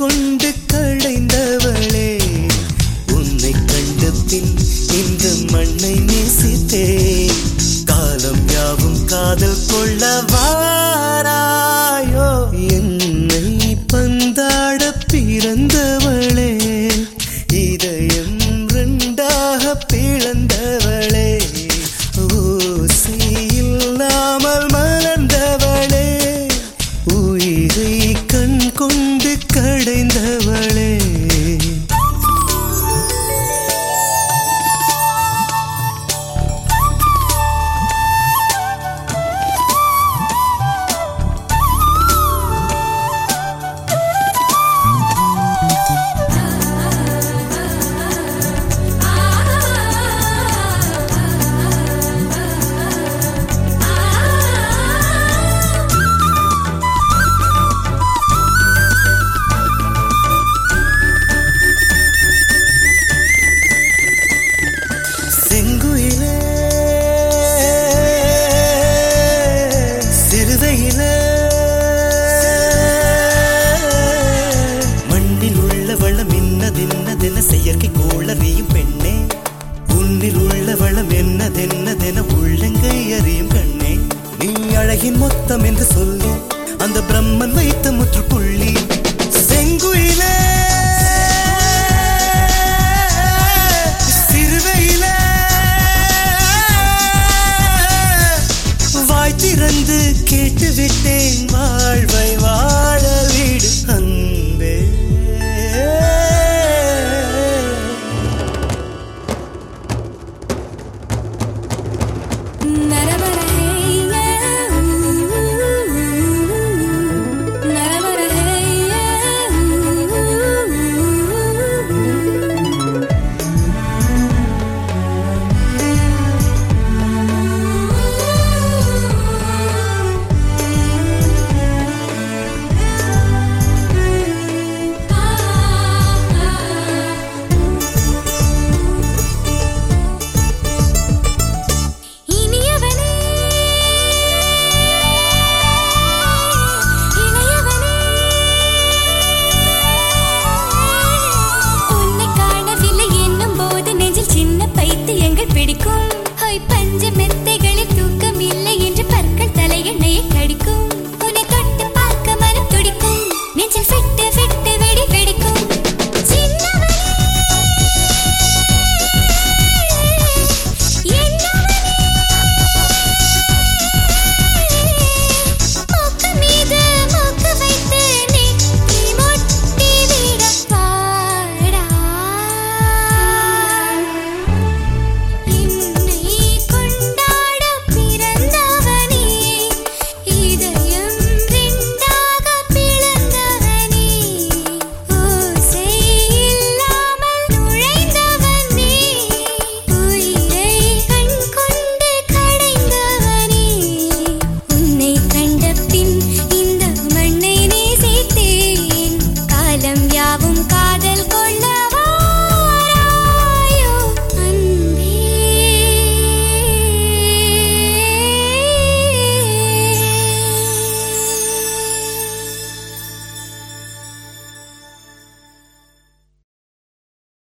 கொண்டு களைந்தவளே உன்னை கண்ட பின் இந்த மண்ணை நேசித்தே காலம் யாவும் காதல் கொள்ள வாராயோ என்னை பந்தாட பிறந்தவளே இதயம் ரெண்டாக பிளந்தவளே ஓசை இல்லாமல் மலர்ந்தவளே உயிரை கண் கொண்டு கடைந்தவளே உலகின் மொத்தம் என்று சொல்லி அந்த பிரம்மன் வைத்த முற்றுப்புள்ளி செங்குயிலே திறந்து கேட்டு வாழ்வை.